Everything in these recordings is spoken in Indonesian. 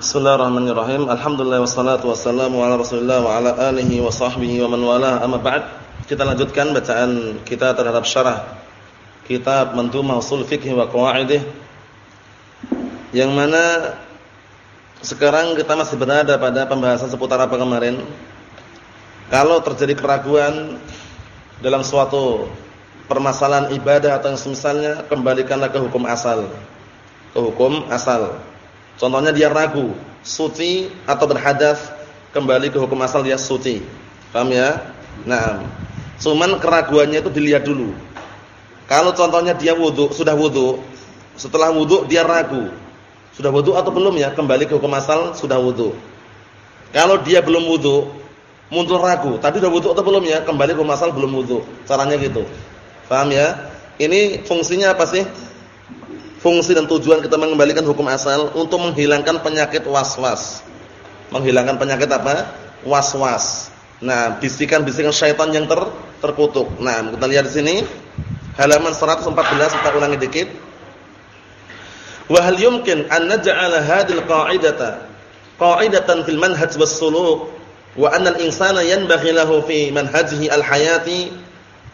Bismillahirrahmanirrahim. Alhamdulillah wassalatu wassalamu ala Rasulillah wa ala alihi wa sahbihi wa man walah. Amma ba'd. Kita lanjutkan bacaan kita terhadap syarah kitab Mandhumah Ushul Fiqh wa Qawaidih. Yang mana sekarang kita masih berada pada pembahasan seputar apa kemarin? Kalau terjadi keraguan dalam suatu permasalahan ibadah atau yang semisalnya, kembalikanlah ke hukum asal. Ke hukum asal. Contohnya dia ragu, suci atau berhadas, kembali ke hukum asal dia suci. Paham ya? Nah, cuman keraguannya itu dilihat dulu. Kalau contohnya dia wudhu, sudah wudhu, setelah wudhu dia ragu, sudah wudhu atau belum ya? Kembali ke hukum asal, sudah wudhu. Kalau dia belum wudhu, muncul ragu, tadi sudah wudhu atau belum ya? Kembali ke hukum asal belum wudhu. Caranya gitu. Paham ya? Ini fungsinya apa sih? Fungsi dan tujuan kita mengembalikan hukum asal untuk menghilangkan penyakit was-was. Menghilangkan penyakit apa? Was-was. Nah, bisikan-bisikan syaitan yang ter terkutuk. Nah, kita lihat di sini halaman 114 kita ulangi dikit. Wa hal yumkin an naj'ala hadhil qa'idata qa'idatan fil manhaj was suluk wa anna al-insana yanbaghi lahu fi manhajihi al-hayati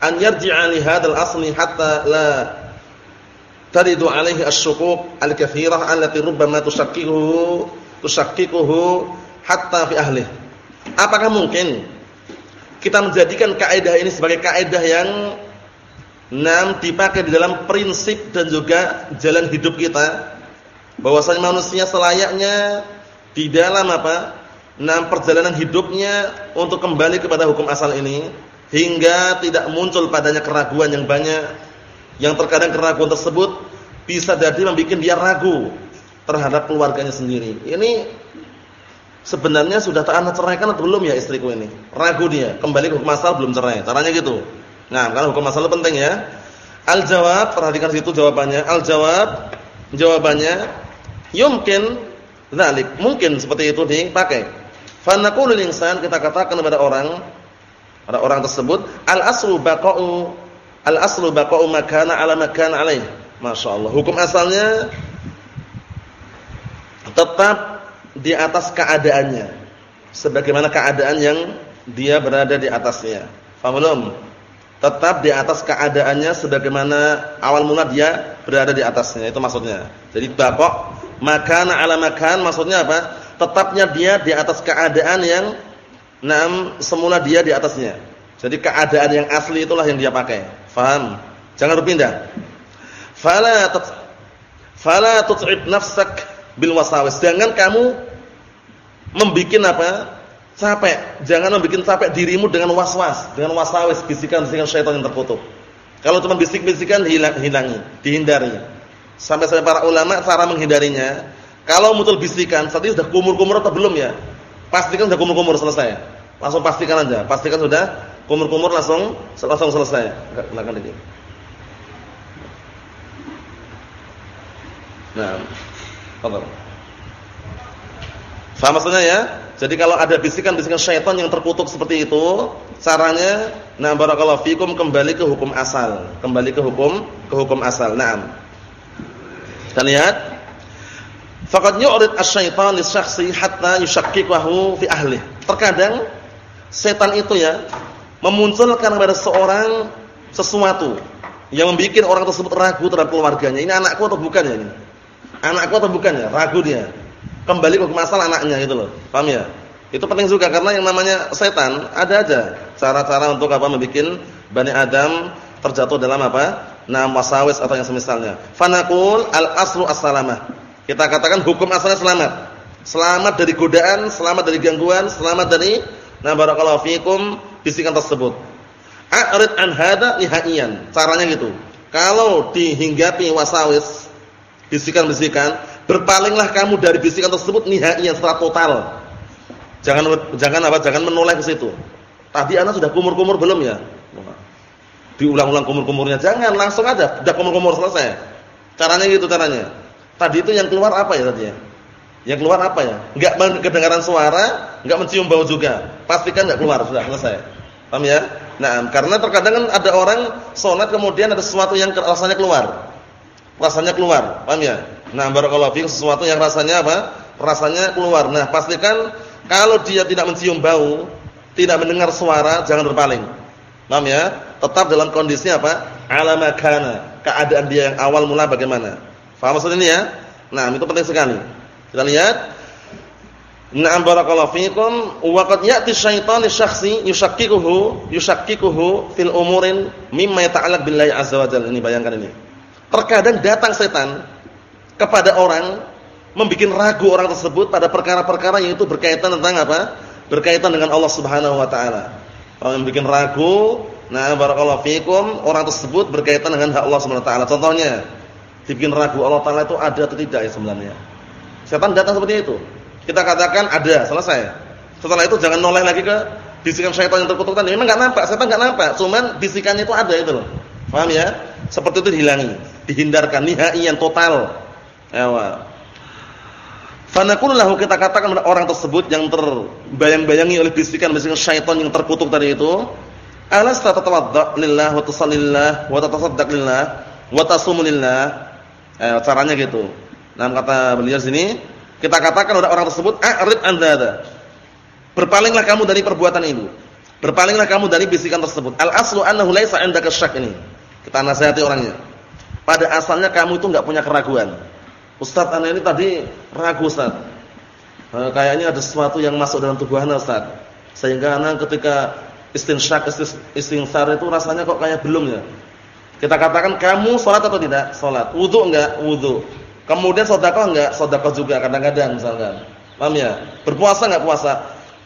an yarji'a li asli hatta la taridu alaihi asy-syukuk al-katsirah allati rubbama tushakkihu tushakkikuhu hatta fi ahli. Apakah mungkin kita menjadikan kaidah ini sebagai kaidah yang enam dipakai di dalam prinsip dan juga jalan hidup kita? Bahwasanya manusia selayaknya di dalam apa? Enam perjalanan hidupnya untuk kembali kepada hukum asal ini hingga tidak muncul padanya keraguan yang banyak yang terkadang keraguan tersebut bisa jadi membuat dia ragu terhadap keluarganya sendiri. Ini sebenarnya sudah tak anak ceraikan atau belum ya istriku ini? Ragu dia, kembali ke hukum asal belum cerai. Caranya gitu. Nah, karena hukum asal penting ya. Al-jawab, perhatikan situ jawabannya. Al-jawab, jawabannya yumkin dzalik. Mungkin seperti itu dipakai. Fa insan kita katakan kepada orang pada orang tersebut al-aslu baqa'u Al-aslu baqa'u makana 'ala makana 'alaih. Masyaallah. Hukum asalnya tetap di atas keadaannya. Sebagaimana keadaan yang dia berada di atasnya. Belum? Tetap di atas keadaannya sebagaimana awal mula dia berada di atasnya. Itu maksudnya. Jadi baqa' makana 'ala makan maksudnya apa? Tetapnya dia di atas keadaan yang nam semula dia di atasnya. Jadi keadaan yang asli itulah yang dia pakai. Faham? Jangan berpindah. Fala tat fala tut'ib nafsak bil wasawis. Jangan kamu membikin apa? capek. Jangan membikin capek dirimu dengan was-was, dengan wasawis, bisikan-bisikan syaitan yang terkutuk. Kalau cuma bisik-bisikan hilang, hilangi, dihindari. Sampai-sampai para ulama cara menghindarinya, kalau muncul bisikan, ini sudah kumur-kumur atau belum ya? Pastikan sudah kumur-kumur selesai. Langsung pastikan aja, pastikan sudah kumur-kumur langsung langsung selesai. Lagi. Nah, apa? Faham maksudnya ya? Jadi kalau ada bisikan-bisikan syaitan yang terkutuk seperti itu, caranya nah barakallahu fikum kembali ke hukum asal, kembali ke hukum ke hukum asal. Naam. Kita lihat Faqad yu'rid asy-syaitan lis-syakhsi hatta yushakkikahu fi ahli. Terkadang setan itu ya memunculkan kepada seorang sesuatu yang membuat orang tersebut ragu terhadap keluarganya. Ini anakku atau bukan ya ini? Anakku atau bukan ya? Ragu dia. Kembali ke masalah anaknya gitu loh. Paham ya? Itu penting juga karena yang namanya setan ada aja cara-cara untuk apa membuat Bani Adam terjatuh dalam apa? Nah, wasawis atau yang semisalnya. Fanaqul al-aslu as-salamah. Kita katakan hukum asalnya selamat. Selamat dari godaan, selamat dari gangguan, selamat dari nah barakallahu fikum bisikan tersebut. A'rid an hada nihaiyan. Caranya gitu. Kalau dihinggapi wasawis, bisikan-bisikan, berpalinglah kamu dari bisikan tersebut nihaiyan secara total. Jangan jangan apa? Jangan menoleh ke situ. Tadi anak sudah kumur-kumur belum ya? Diulang-ulang kumur-kumurnya. Jangan langsung aja, sudah kumur-kumur selesai. Caranya gitu caranya. Tadi itu yang keluar apa ya tadi ya? Yang keluar apa ya? Enggak kedengaran suara, enggak mencium bau juga. Pastikan enggak keluar, sudah selesai. Paham ya? Nah, karena terkadang kan ada orang sholat kemudian ada sesuatu yang rasanya keluar. Rasanya keluar, paham ya? Nah, barakallahu fiik sesuatu yang rasanya apa? rasanya keluar. Nah, pastikan kalau dia tidak mencium bau, tidak mendengar suara, jangan berpaling. Paham ya? Tetap dalam kondisi apa? Ala makana. Keadaan dia yang awal mula bagaimana? Faham maksud ini ya? Nah, itu penting sekali. Kita lihat. Na'am barakallahu fikum wa qad ya'ti syaitan syakhsi yushakkikuhu yushakkikuhu fil umurin mimma yata'allaq billahi azza wa jalla. Ini bayangkan ini. Terkadang datang setan kepada orang membuat ragu orang tersebut pada perkara-perkara yang itu berkaitan tentang apa? Berkaitan dengan Allah Subhanahu wa taala. Kalau membuat ragu, nah barakallahu fikum orang tersebut berkaitan dengan hak Allah Subhanahu wa taala. Contohnya, dibikin ragu Allah taala itu ada atau tidak ya sebenarnya. Setan datang seperti itu. Kita katakan ada, selesai. Setelah itu jangan noleh lagi ke bisikan syaitan yang terkutuk tadi. Memang enggak nampak, setan enggak nampak, cuman bisikannya itu ada itu loh. Paham ya? Seperti itu dihilangi, dihindarkan nihai yang total. Ewa. Fanaqulu lahu kita katakan kepada orang tersebut yang terbayang-bayangi oleh bisikan-bisikan syaitan yang terkutuk tadi itu, alasta tatawadda lillah wa tusallillah wa tatasaddaq lillah wa lillah Eh, caranya gitu. Nah, kata beliau sini, kita katakan kepada orang tersebut, "A'rid an Berpalinglah kamu dari perbuatan itu. Berpalinglah kamu dari bisikan tersebut. Al-aslu annahu laisa 'indaka syak ini. Kita nasihati orangnya. Pada asalnya kamu itu enggak punya keraguan. Ustaz, ana ini tadi ragu, Ustaz. Eh, kayaknya ada sesuatu yang masuk dalam tubuh ana, Ustaz. Sehingga ana ketika istinsyak, istinsar itu rasanya kok kayak belum ya. Kita katakan kamu sholat atau tidak? Sholat. Wudhu enggak? Wudhu. Kemudian sodakoh enggak? Sodakoh juga kadang-kadang misalkan. Paham ya? Berpuasa enggak puasa?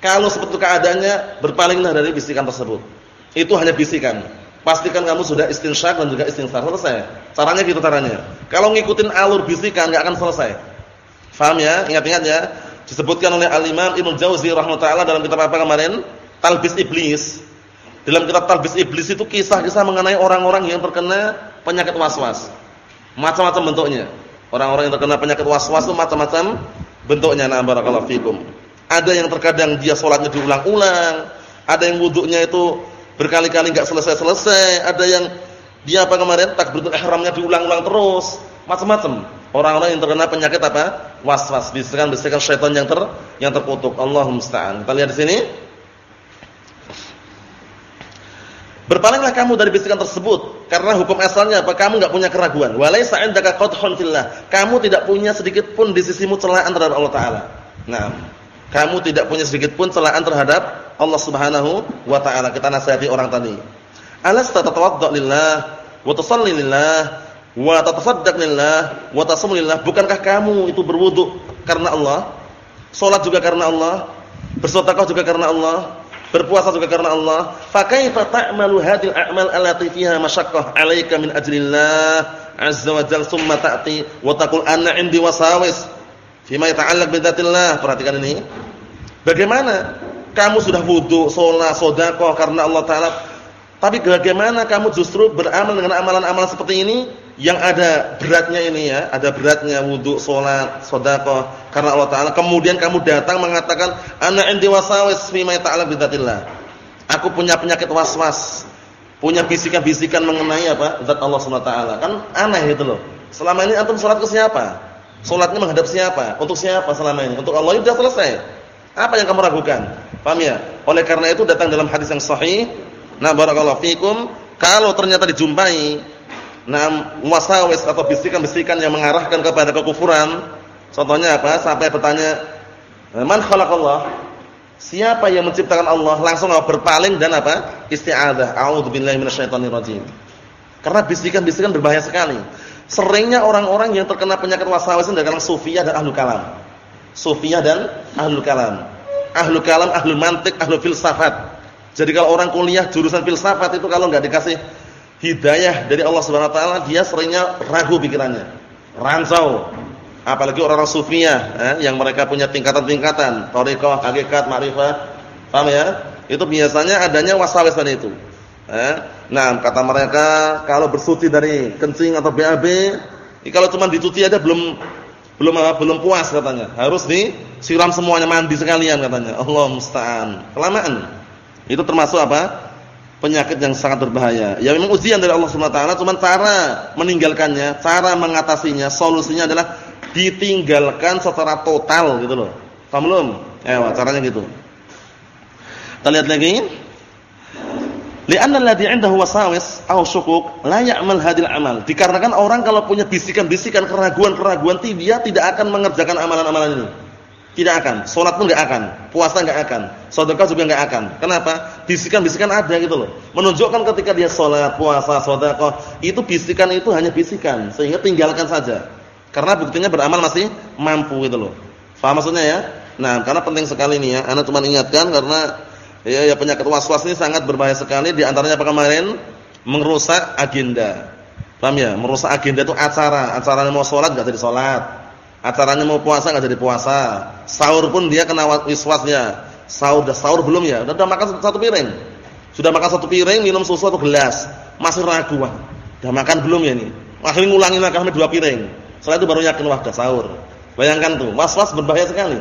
Kalau seperti keadaannya berpalinglah dari bisikan tersebut. Itu hanya bisikan. Pastikan kamu sudah istinsyak dan juga istinsar. Selesai. Caranya gitu caranya. Kalau ngikutin alur bisikan enggak akan selesai. Paham ya? Ingat-ingat ya. Disebutkan oleh Al-Imam Ibnu Jauzi rahimahullah dalam kitab apa kemarin? Talbis Iblis. Dalam kitab Talbis Iblis itu kisah-kisah mengenai orang-orang yang terkena penyakit was-was. Macam-macam bentuknya. Orang-orang yang terkena penyakit was-was itu macam-macam bentuknya. Nah, barakallahu fikum. Ada yang terkadang dia sholatnya diulang-ulang, ada yang wuduknya itu berkali-kali enggak selesai-selesai, ada yang dia apa kemarin takbiratul ihramnya diulang-ulang terus, macam-macam. Orang-orang yang terkena penyakit apa? Was-was, bisikan-bisikan syaitan yang ter yang terkutuk. Allahumma musta'an. Kita lihat di sini. Berpalinglah kamu dari bisikan tersebut karena hukum asalnya apa? Kamu enggak punya keraguan. Walaisa 'indaka qadhun fillah. Kamu tidak punya sedikit pun di sisimu celaan terhadap Allah taala. Nah, kamu tidak punya sedikit pun celaan terhadap Allah Subhanahu wa taala. Kita nasihati orang tadi. Alasta tatawadda lillah wa tusalli lillah wa tatasaddaq lillah wa tasum lillah. Bukankah kamu itu berwudu karena Allah? Salat juga karena Allah, bersedekah juga karena Allah, berpuasa juga karena Allah. Fa kaifa ta'malu hadhil a'mal allati fiha masyaqqah 'alaika min ajlillah azza wa jalla summa ta'ti wa taqul anna 'indi wasawis fima yata'allaq bi dzatillah. Perhatikan ini. Bagaimana kamu sudah wudu, salat, sedekah karena Allah taala tapi bagaimana kamu justru beramal dengan amalan-amalan seperti ini yang ada beratnya ini ya, ada beratnya wudu, salat, sedekah karena Allah taala. Kemudian kamu datang mengatakan ana indi wasawis fi ma ta'ala bidzatillah. Aku punya penyakit was-was, punya bisikan-bisikan mengenai apa? Zat Allah Subhanahu taala. Kan aneh itu loh. Selama ini antum salat ke siapa? Salatnya menghadap siapa? Untuk siapa selama ini? Untuk Allah sudah selesai. Apa yang kamu ragukan? Paham ya? Oleh karena itu datang dalam hadis yang sahih Nah, barakallahu fikum, kalau ternyata dijumpai nah wasawis atau bisikan-bisikan yang mengarahkan kepada kekufuran, contohnya apa? Sampai bertanya, "Man khalaqallah?" Siapa yang menciptakan Allah? Langsung berpaling dan apa? Isti'adzah. A'udzubillahi minasyaitonirrajim. Karena bisikan-bisikan berbahaya sekali. Seringnya orang-orang yang terkena penyakit wasawis dari kalangan sufiyah dan ahlul kalam. Sufiyah dan ahlul kalam. Ahlul kalam, ahlul mantik, ahlul filsafat jadi kalau orang kuliah jurusan filsafat itu kalau nggak dikasih hidayah dari Allah Subhanahu wa taala, dia seringnya ragu pikirannya. Rancau. Apalagi orang-orang sufiyah eh, yang mereka punya tingkatan-tingkatan, thariqah, hakikat, ma'rifah. Paham ya? Itu biasanya adanya wasawis tadi itu. Eh? Nah, kata mereka kalau bersuci dari kencing atau BAB, kalau cuma dicuci aja belum belum belum puas katanya. Harus disiram semuanya mandi sekalian katanya. Allah musta'an. Kelamaan. Itu termasuk apa? Penyakit yang sangat berbahaya. Ya memang ujian dari Allah Subhanahu wa taala, cuma cara meninggalkannya, cara mengatasinya, solusinya adalah ditinggalkan secara total gitu loh. Paham belum? Eh, caranya gitu. Kita lihat lagi. Li'anna alladhi 'indahu wasawis aw syukuk la ya'mal hadil amal. Dikarenakan orang kalau punya bisikan-bisikan keraguan-keraguan dia tidak akan mengerjakan amalan-amalan ini. Tidak akan. Salat pun enggak akan, puasa enggak akan, sedekah juga enggak akan. Kenapa? Bisikan-bisikan ada gitu loh. Menunjukkan ketika dia salat, puasa, sedekah, itu bisikan itu hanya bisikan, sehingga tinggalkan saja. Karena buktinya beramal masih mampu gitu loh. Faham maksudnya ya? Nah, karena penting sekali ini ya. Ana cuma ingatkan karena Ya, ya penyakit was-was ini sangat berbahaya sekali di antaranya apa kemarin? Merusak agenda. Paham ya? Merusak agenda itu acara. Acaranya mau sholat enggak jadi sholat. Acaranya mau puasa enggak jadi puasa. Sahur pun dia kena waswasnya. Sahur dah sahur belum ya? Sudah makan satu piring. Sudah makan satu piring, minum susu satu gelas. Masih ragu wah. Sudah makan belum ya ini? Akhirnya ngulangin makan dua piring. Setelah itu baru yakin wah dah sahur. Bayangkan tuh, was-was berbahaya sekali.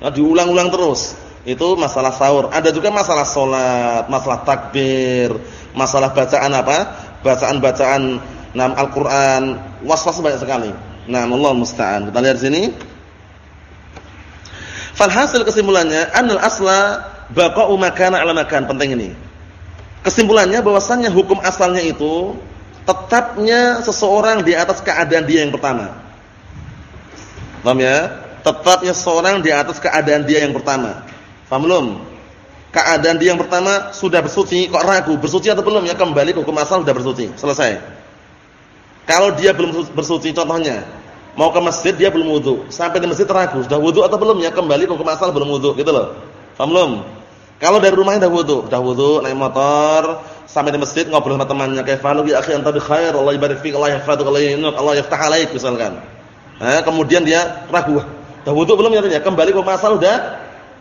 Nah, diulang-ulang terus. Itu masalah sahur. Ada juga masalah sholat, masalah takbir, masalah bacaan apa? Bacaan-bacaan nam Al-Qur'an, was-was banyak sekali. Nah, Allah musta'an. Kita lihat sini. Falhasil kesimpulannya, anal asla baqa'u makana 'ala makan. Penting ini. Kesimpulannya bahwasannya hukum asalnya itu tetapnya seseorang di atas keadaan dia yang pertama. Paham ya? Tetapnya seseorang di atas keadaan dia yang pertama. Paham belum? Keadaan dia yang pertama sudah bersuci, kok ragu bersuci atau belum ya kembali ke hukum asal sudah bersuci, selesai. Kalau dia belum bersuci contohnya, mau ke masjid dia belum wudu, sampai di masjid ragu, sudah wudu atau belum ya kembali ke asal belum wudu gitu loh. Paham belum? Kalau dari rumahnya sudah wudu, sudah wudu naik motor, sampai di masjid ngobrol sama temannya, "Kaifalu ya akhi anta bi khair, Allah yubarik fik, Allah yahfaduka, Allah yunuk, Allah yaftah alaik" misalkan. Nah, kemudian dia ragu, sudah wudu belum ya? Kembali ke asal sudah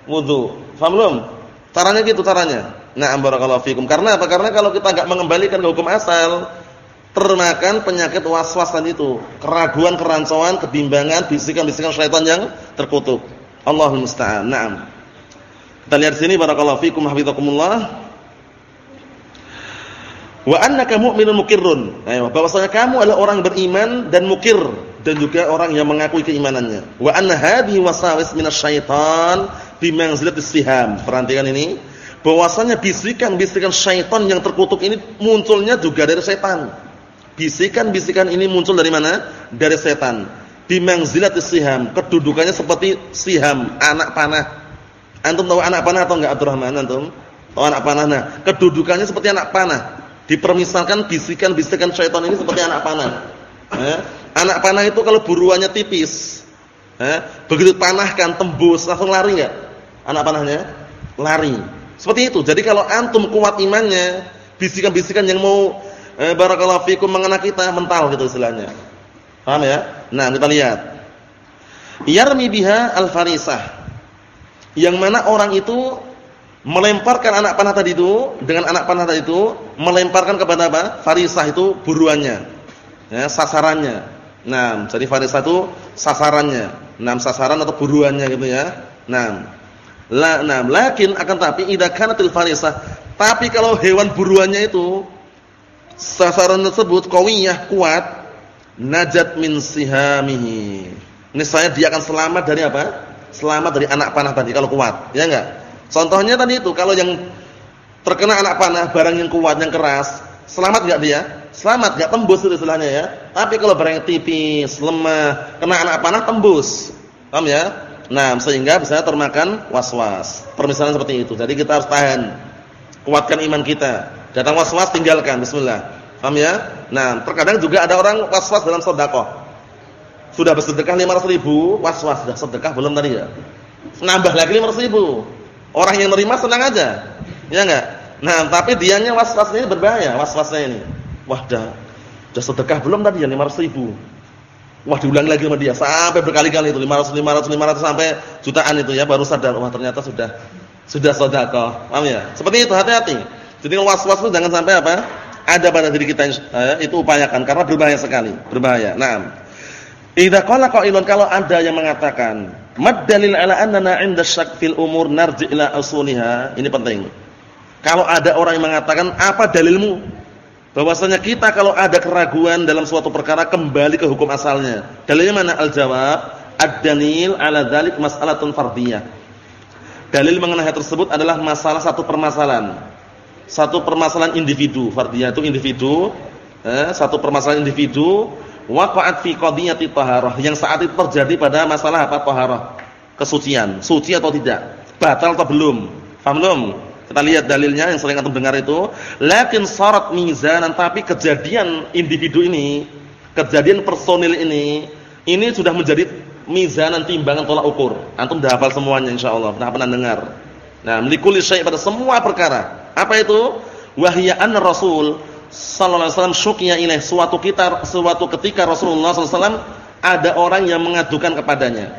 wudu. Paham belum? Caranya gitu caranya. Na'am barakallahu fikum. Karena apa? Karena kalau kita enggak mengembalikan ke hukum asal, termakan penyakit was-was tadi itu, keraguan, kerancuan, kebimbangan, bisikan-bisikan syaitan yang terkutuk. Allahul musta'an. Naam. Kita lihat sini barakallahu fikum hafizakumullah. Wa annaka mu'minun mukirrun. Ayo, bahwasanya kamu adalah orang beriman dan mukir dan juga orang yang mengakui keimanannya. Wa anna hadhihi wasawis minasyaitan bimanzilatis siham. Perhatikan ini, bahwasanya bisikan-bisikan syaitan yang terkutuk ini munculnya juga dari setan. Bisikan-bisikan ini muncul dari mana? Dari setan. Bimanzilatis siham, kedudukannya seperti siham, anak panah. Antum tahu anak panah atau enggak Abdurrahman antum? Tahu anak panah? Nah, kedudukannya seperti anak panah. Dipermisalkan bisikan-bisikan syaitan ini seperti anak panah. Eh? Anak panah itu kalau buruannya tipis, eh? begitu panahkan tembus langsung lari enggak? anak panahnya lari. Seperti itu. Jadi kalau antum kuat imannya, bisikan-bisikan yang mau eh, barakallahu fikum mengena kita mental gitu istilahnya. Paham ya? Nah, kita lihat. Yarmi biha al-farisah. Yang mana orang itu melemparkan anak panah tadi itu dengan anak panah tadi itu melemparkan kepada apa? Farisah itu buruannya. Ya, sasarannya. Nah, jadi farisah itu sasarannya. Nah, sasaran atau buruannya gitu ya. Nah, La, nah, lakin akan tapi idza kanatil farisah. Tapi kalau hewan buruannya itu sasaran tersebut qawiyah kuat, najat min sihamihi. saya dia akan selamat dari apa? Selamat dari anak panah tadi kalau kuat, ya enggak? Contohnya tadi itu kalau yang terkena anak panah barang yang kuat yang keras, selamat enggak dia? Selamat enggak tembus itu istilahnya ya. Tapi kalau barang yang tipis, lemah, kena anak panah tembus. Paham ya? Nah, sehingga bisa termakan was-was. Permisalan seperti itu. Jadi kita harus tahan. Kuatkan iman kita. Datang was-was tinggalkan. Bismillah. Paham ya? Nah, terkadang juga ada orang was-was dalam sedekah. Sudah bersedekah 500 ribu, was-was sudah sedekah belum tadi ya? Nambah lagi 500 ribu. Orang yang nerima senang aja. Ya enggak? Nah, tapi dianya was-wasnya berbahaya, was-wasnya ini. Wah, dah, dah sedekah belum tadi ya 500 ribu. Wah diulangi lagi sama dia sampai berkali-kali itu 500 500 500 sampai jutaan itu ya baru sadar wah ternyata sudah sudah sedekah. Paham ya? Seperti itu hati-hati. Jadi was-was itu jangan sampai apa? Ada pada diri kita eh, itu upayakan karena berbahaya sekali, berbahaya. Naam. Idza qala qailun kalau ada yang mengatakan mad dalil ala annana 'inda syak fil umur narji ila usuliha. Ini penting. Kalau ada orang yang mengatakan apa dalilmu Bahwasanya kita kalau ada keraguan dalam suatu perkara kembali ke hukum asalnya. Dalilnya mana? Al-jawab ad-dalil ala dzalik mas'alatun fardhiyah. Dalil mengenai hal tersebut adalah masalah satu permasalahan. Satu permasalahan individu, fardhiyah itu individu, eh, satu permasalahan individu waqa'at fi qadiyati taharah yang saat itu terjadi pada masalah apa taharah? Kesucian, suci atau tidak? Batal atau belum? Paham belum? Kita lihat dalilnya yang sering antum dengar itu, lakin syarat mizanan tapi kejadian individu ini, kejadian personil ini, ini sudah menjadi mizanan timbangan tolak ukur. Antum sudah hafal semuanya insyaallah, pernah pernah dengar. Nah, melikuli syai' pada semua perkara. Apa itu? Wahya anna Rasul sallallahu alaihi wasallam syukiya ilaih suatu kita suatu ketika Rasulullah sallallahu alaihi wasallam ada orang yang mengadukan kepadanya.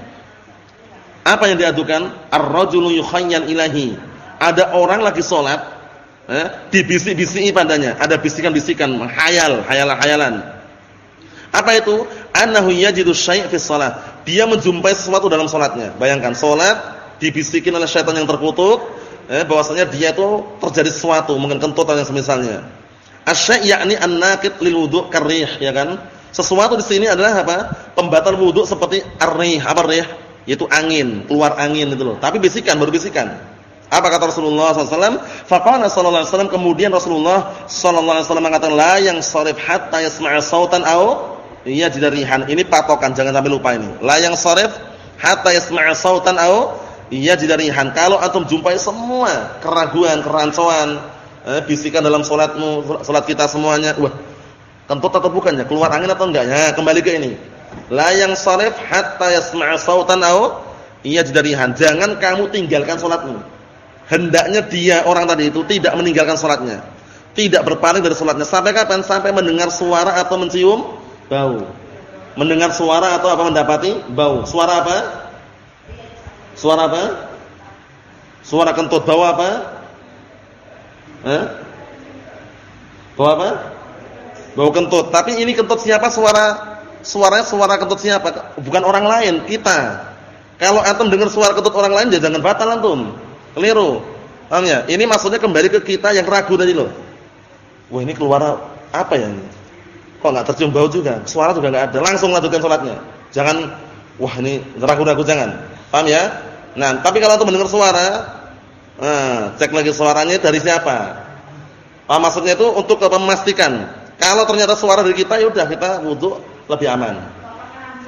Apa yang diadukan? Ar-rajulu yukhayyal ilahi ada orang lagi sholat, eh, dibisik-bisiki padanya, ada bisikan-bisikan, hayal, hayalan-hayalan. Apa itu? Annahu yajidu syai' fi shalah. Dia menjumpai sesuatu dalam salatnya. Bayangkan salat dibisikin oleh syaitan yang terkutuk, eh bahwasanya dia itu terjadi sesuatu, mungkin kentut atau yang semisalnya. Asy' yakni an-naqid lil wudu' karih, ya kan? Sesuatu di sini adalah apa? Pembatal wudu seperti ar-rih, apa rih? Yaitu angin, keluar angin itu loh. Tapi bisikan, baru bisikan. Apa kata Rasulullah SAW? Faqala sallallahu alaihi wasallam kemudian Rasulullah sallallahu alaihi wasallam mengatakan la yang sharif hatta yasma'a sautan au yajidarihan. Ini patokan jangan sampai lupa ini. La yang sharif hatta yasma'a sautan au yajidarihan. Kalau antum jumpai semua keraguan, kerancuan, eh, bisikan dalam salatmu, salat kita semuanya, wah, kentut atau bukannya? Keluar angin atau enggaknya? Kembali ke ini. La yang hatta yasma'a sautan au yajidarihan. Jangan kamu tinggalkan salatmu hendaknya dia orang tadi itu tidak meninggalkan sholatnya, tidak berpaling dari sholatnya sampai kapan? Sampai mendengar suara atau mencium bau. Mendengar suara atau apa mendapati bau. Suara apa? Suara apa? Suara kentut bau apa? Eh? Bau apa? Bau kentut. Tapi ini kentut siapa? Suara suaranya suara kentut siapa? Bukan orang lain, kita. Kalau antum dengar suara kentut orang lain ya jangan batal antum. Keliru. Paham ya? Ini maksudnya kembali ke kita yang ragu tadi loh. Wah, ini keluar apa ya? Kok enggak tercium bau juga? Suara juga enggak ada. Langsung lanjutkan salatnya. Jangan wah ini ragu-ragu jangan. Paham ya? Nah, tapi kalau untuk mendengar suara, nah, cek lagi suaranya dari siapa? Paham maksudnya itu untuk memastikan. Kalau ternyata suara dari kita, ya udah kita wudu lebih aman.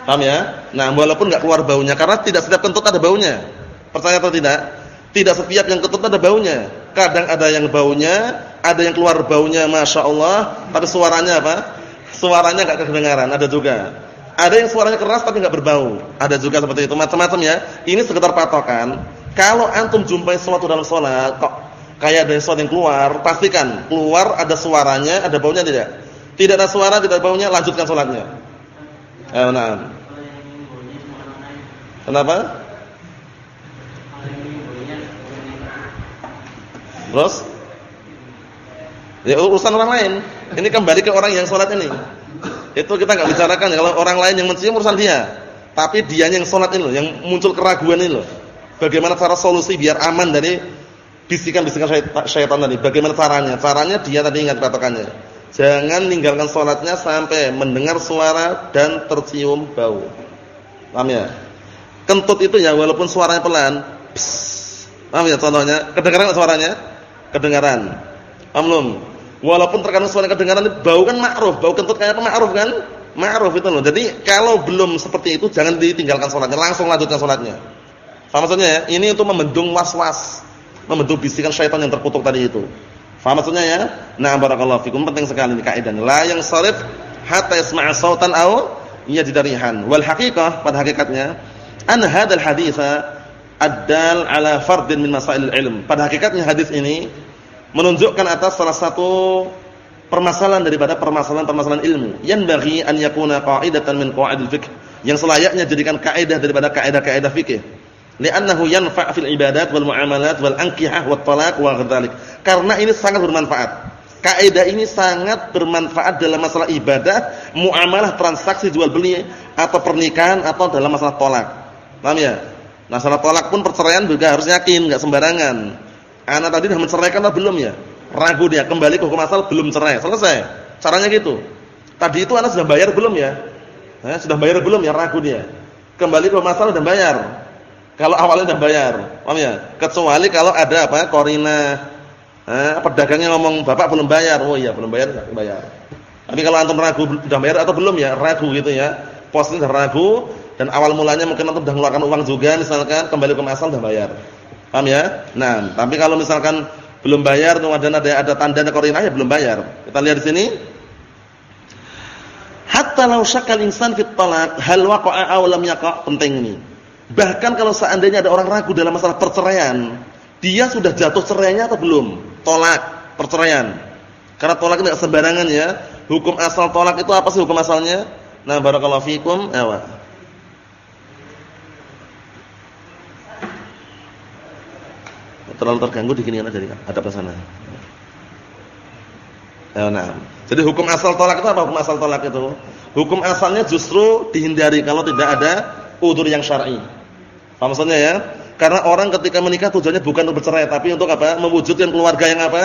Paham ya? Nah, walaupun enggak keluar baunya karena tidak setiap kentut ada baunya. Percaya atau tidak? Tidak setiap yang ketut ada baunya. Kadang ada yang baunya, ada yang keluar baunya Masya Allah, tapi suaranya apa? Suaranya enggak kedengaran, ada juga. Ada yang suaranya keras tapi enggak berbau. Ada juga seperti itu, macam-macam ya. Ini sekedar patokan. Kalau antum jumpai sesuatu dalam sholat, kok kayak ada sesuatu yang keluar, pastikan keluar ada suaranya, ada baunya tidak? Tidak ada suara, tidak ada baunya, lanjutkan sholatnya. Eh, nah. Kenapa? Terus? Ya urusan orang lain. Ini kembali ke orang yang sholat ini. Itu kita nggak bicarakan. Kalau orang lain yang mencium urusan dia. Tapi dia yang sholat ini loh, yang muncul keraguan ini loh. Bagaimana cara solusi biar aman dari bisikan-bisikan syaitan tadi? Bagaimana caranya? Caranya dia tadi ingat patokannya. Jangan tinggalkan sholatnya sampai mendengar suara dan tercium bau. Paham ya? Kentut itu ya walaupun suaranya pelan. Paham ya contohnya? Kedengaran suaranya? kedengaran. Amlum. Walaupun terkadang suara kedengaran bau kan ma'ruf, bau kentut kayak ma'ruf kan? Ma'ruf itu loh. Jadi kalau belum seperti itu jangan ditinggalkan salatnya, langsung lanjutkan salatnya. Faham maksudnya ya? Ini untuk membendung was-was, membendung bisikan syaitan yang terkutuk tadi itu. Faham maksudnya ya? Nah, barakallahu fikum penting sekali ini kaidah. La yang sarif hatta yasma'a sautan aw yajidarihan. Wal haqiqah pada hakikatnya an hadzal haditsa ad-dal ala fardin min masail ilm. Pada hakikatnya hadis ini menunjukkan atas salah satu permasalahan daripada permasalahan-permasalahan ilmu. Yang bagi an yakuna qa'idatan min qawaidil fiqh. Yang selayaknya jadikan kaidah daripada kaidah-kaidah fikih. Li'annahu yanfa' fil ibadat wal muamalat wal ankihah wat talaq wa ghadzalik. Karena ini sangat bermanfaat. Kaidah ini sangat bermanfaat dalam masalah ibadah, muamalah, transaksi jual beli atau pernikahan atau dalam masalah tolak. Paham ya? Masalah tolak pun perceraian juga harus yakin, enggak sembarangan. Anak tadi sudah menceraikan atau belum ya? Ragu dia, kembali ke hukum asal belum cerai. Selesai. Caranya gitu. Tadi itu anak sudah bayar belum ya? Eh, sudah bayar belum ya ragu dia. Kembali ke masalah dan bayar. Kalau awalnya sudah bayar, paham ya? Kecuali kalau ada apa? Korina. Eh, pedagangnya ngomong, "Bapak belum bayar." Oh iya, belum bayar, enggak bayar. Tapi kalau antum ragu sudah bayar atau belum ya? Ragu gitu ya. Posnya sudah ragu dan awal mulanya mungkin antum sudah mengeluarkan uang juga misalkan, kembali ke masal sudah bayar. Paham ya? Nah, tapi kalau misalkan belum bayar kemudian ada ada tanda korina ya belum bayar. Kita lihat di sini. Hatta law syakal insan fit talaq hal waqa'a aw lam yaqa' penting ini. Bahkan kalau seandainya ada orang ragu dalam masalah perceraian, dia sudah jatuh cerainya atau belum? Tolak, perceraian. Karena tolak itu tidak sembarangan ya. Hukum asal tolak itu apa sih hukum asalnya? Nah, barakallahu fikum. Awa. Terlalu terganggu di aja ada sana. Ya, nah. Jadi hukum asal tolak itu apa hukum asal tolak itu? Hukum asalnya justru dihindari kalau tidak ada udur yang syar'i. Maksudnya ya? Karena orang ketika menikah tujuannya bukan untuk bercerai, tapi untuk apa? Mewujudkan keluarga yang apa?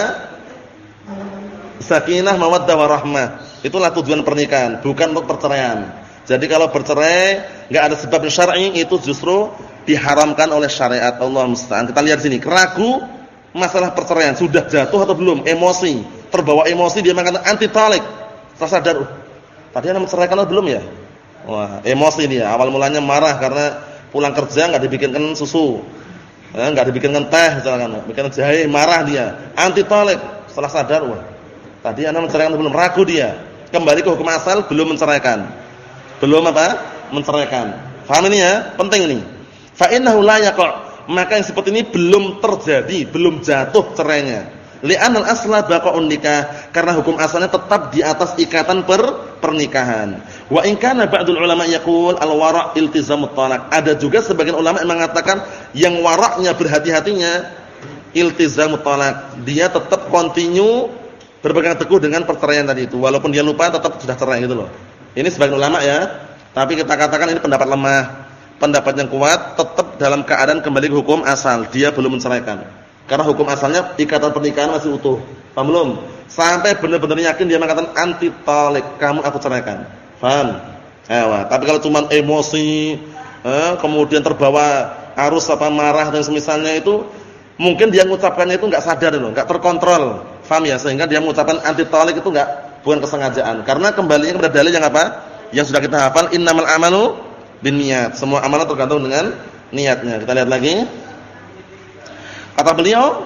Sakinah, mawaddah warahmah. Itulah tujuan pernikahan, bukan untuk perceraian. Jadi kalau bercerai enggak ada sebab syar'i itu justru diharamkan oleh syariat Allah musta'an. Kita lihat sini, ragu masalah perceraian, sudah jatuh atau belum? Emosi, terbawa emosi dia mengatakan anti talik. Rasa sadar, tadi anda menceraikan atau belum ya? Wah, emosi dia. Awal mulanya marah karena pulang kerja nggak dibikinkan susu, ya, nggak dibikinkan teh misalkan, bikin jahe, marah dia, anti tolik. Setelah sadar, wah, tadi anak menceraikan belum ragu dia, kembali ke hukum asal belum menceraikan, belum apa? Menceraikan. Faham ini ya? Penting ini. Fa innahu la Maka yang seperti ini belum terjadi, belum jatuh cerainya. Li'anal asla baqa'un nikah karena hukum asalnya tetap di atas ikatan per pernikahan. Wa in kana ba'dul ulama yaqul al-wara' iltizamut talaq. Ada juga sebagian ulama yang mengatakan yang waraknya berhati-hatinya iltizamut talaq. Dia tetap continue berpegang teguh dengan perceraian tadi itu walaupun dia lupa tetap sudah cerai gitu loh. Ini sebagian ulama ya. Tapi kita katakan ini pendapat lemah. Pendapat yang kuat tetap dalam keadaan kembali ke hukum asal, dia belum menceraikan. Karena hukum asalnya ikatan pernikahan masih utuh. Paham belum? Sampai benar-benar yakin dia mengatakan anti talik, kamu aku ceraikan. Paham? Ewa. Tapi kalau cuma emosi, eh, kemudian terbawa arus apa marah dan semisalnya itu, mungkin dia mengucapkannya itu enggak sadar loh, enggak terkontrol. Paham ya? Sehingga dia mengucapkan anti talik itu enggak bukan kesengajaan. Karena kembalinya kepada dalil yang apa? Yang sudah kita hafal, innamal amalu binniyat. Semua amalan tergantung dengan niatnya. Kita lihat lagi. Kata beliau,